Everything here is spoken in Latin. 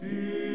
Dear